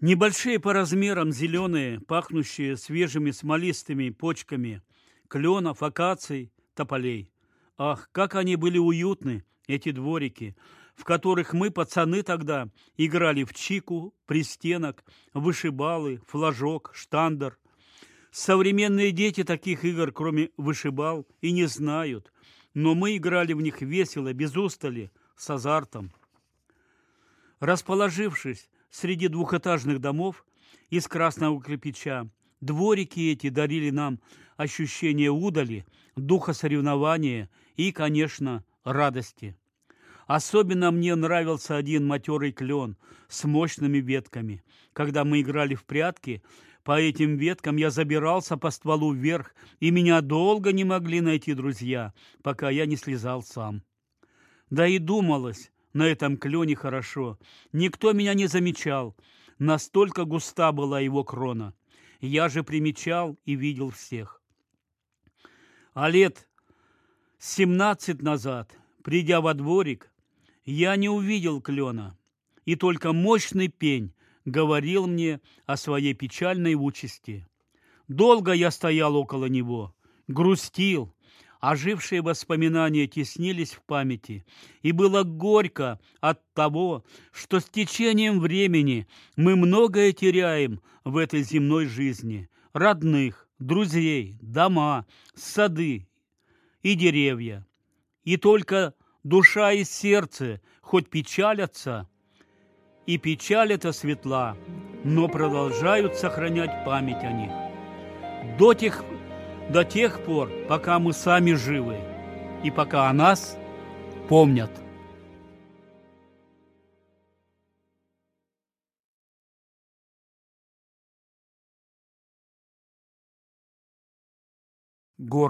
Небольшие по размерам зеленые, пахнущие свежими смолистыми почками кленов, акаций, тополей. Ах, как они были уютны, эти дворики, в которых мы, пацаны тогда, играли в чику, пристенок, вышибалы, флажок, штандер. Современные дети таких игр, кроме вышибал, и не знают, но мы играли в них весело, без устали, с азартом. Расположившись среди двухэтажных домов из красного кирпича, дворики эти дарили нам ощущение удали, духа соревнования и, конечно, радости. Особенно мне нравился один матерый клен с мощными ветками. Когда мы играли в прятки, по этим веткам я забирался по стволу вверх, и меня долго не могли найти друзья, пока я не слезал сам. Да и думалось, на этом клене хорошо. Никто меня не замечал. Настолько густа была его крона. Я же примечал и видел всех. А лет семнадцать назад, придя во дворик, я не увидел клена, и только мощный пень говорил мне о своей печальной участи. Долго я стоял около него, грустил, Ожившие воспоминания теснились в памяти, и было горько от того, что с течением времени мы многое теряем в этой земной жизни. Родных, друзей, дома, сады и деревья. И только душа и сердце хоть печалятся, и печаль эта светла, но продолжают сохранять память о них. До тех до тех пор, пока мы сами живы и пока о нас помнят. Город.